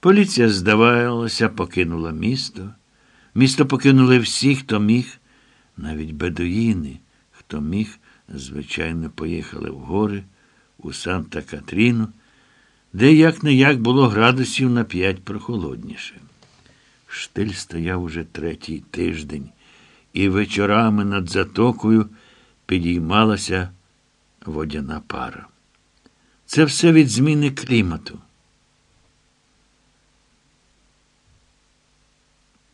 Поліція, здавалося, покинула місто. Місто покинули всі, хто міг, навіть бедуїни, хто міг, звичайно, поїхали в гори, у Санта Катріну, де як не як було градусів на п'ять прохолодніше. Штиль стояв уже третій тиждень, і вечорами над затокою підіймалася водяна пара. Це все від зміни клімату.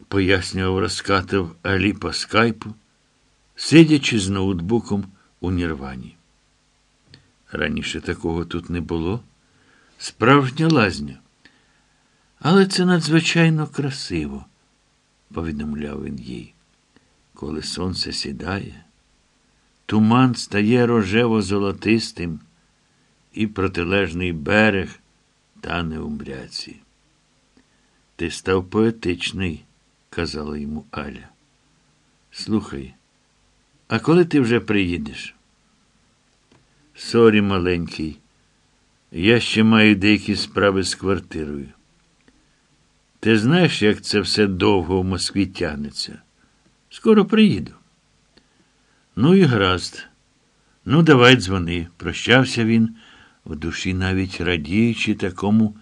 Пояснював розкатив Алі по скайпу, сидячи з ноутбуком у Нірвані. Раніше такого тут не було. Справжня лазня. Але це надзвичайно красиво, повідомляв він їй. Коли сонце сідає, туман стає рожево-золотистим, і протилежний берег тане у мряці. Ти став поетичний, казала йому Аля. Слухай, а коли ти вже приїдеш? Sorry, маленький, я ще маю деякі справи з квартирою. Ти знаєш, як це все довго в Москві тягнеться? Скоро приїду. Ну і гаразд. Ну, давай дзвони. Прощався він, в душі навіть радіючи такому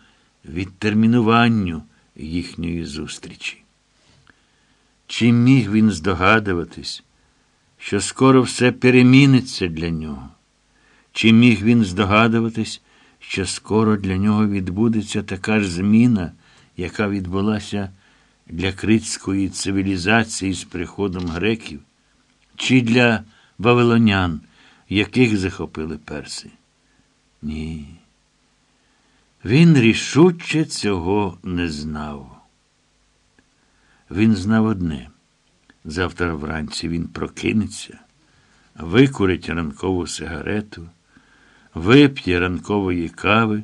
відтермінуванню їхньої зустрічі. Чи міг він здогадуватись, що скоро все переміниться для нього? Чи міг він здогадуватись, що скоро для нього відбудеться така ж зміна, яка відбулася для критської цивілізації з приходом греків, чи для вавилонян, яких захопили перси? Ні. Він рішуче цього не знав. Він знав одне. Завтра вранці він прокинеться, викурить ранкову сигарету, вип'є ранкової кави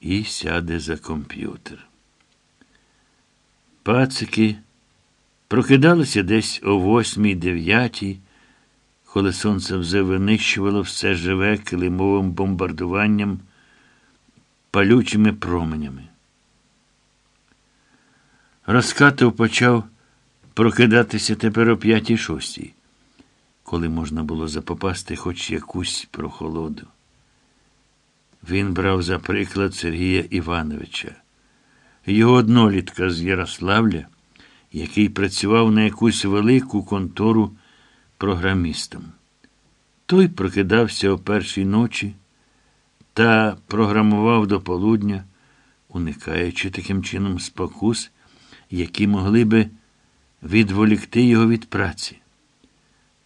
і сяде за комп'ютер. Пацики прокидалися десь о восьмій дев'ятій, коли сонце вже винищувало все живе килимовим бомбардуванням, палючими променями. Розкатов почав прокидатися тепер о п'ятій шостій, коли можна було запопасти хоч якусь прохолоду. Він брав за приклад Сергія Івановича, його однолітка з Ярославля, який працював на якусь велику контору програмістом. Той прокидався о першій ночі та програмував до полудня, уникаючи таким чином спокус, які могли би відволікти його від праці.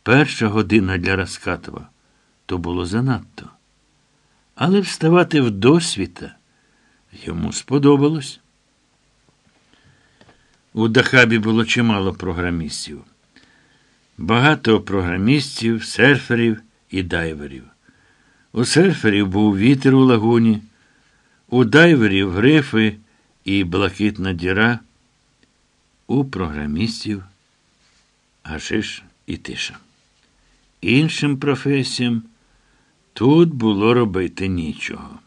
Перша година для Раскатова то було занадто. Але вставати в досвіта йому сподобалось. У Дахабі було чимало програмістів. Багато програмістів, серферів і дайверів. У серферів був вітер у лагуні, у дайверів грифи і блакитна діра, у програмістів гашиш і тиша. Іншим професіям тут було робити нічого.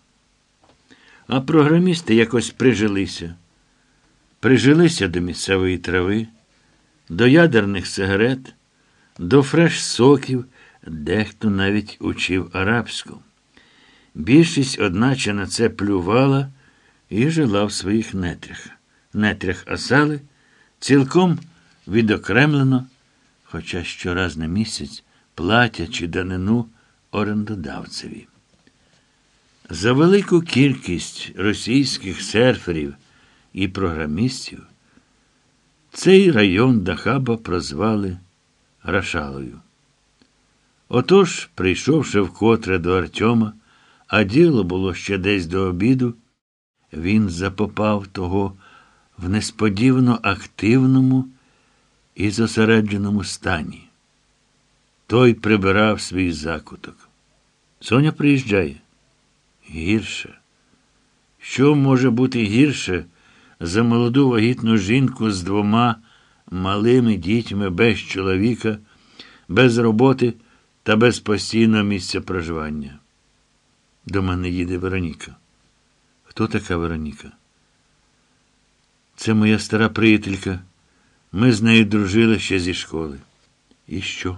А програмісти якось прижилися. Прижилися до місцевої трави, до ядерних сигарет, до фреш-соків, дехто навіть учив арабську. Більшість, одначе, на це плювала і жила в своїх нетрях. Нетрях асали цілком відокремлено, хоча щораз на місяць платячи данину орендодавцеві. За велику кількість російських серферів і програмістів цей район Дахаба прозвали Рашалою. Отож, прийшовши вкотре до Артема, а діло було ще десь до обіду, він запопав того в несподівано активному і зосередженому стані. Той прибирав свій закуток. Соня приїжджає. Гірше. Що може бути гірше за молоду вагітну жінку з двома малими дітьми без чоловіка, без роботи та без постійного місця проживання? До мене їде Вероніка. Хто така Вероніка? Це моя стара приятелька. Ми з нею дружили ще зі школи. І що?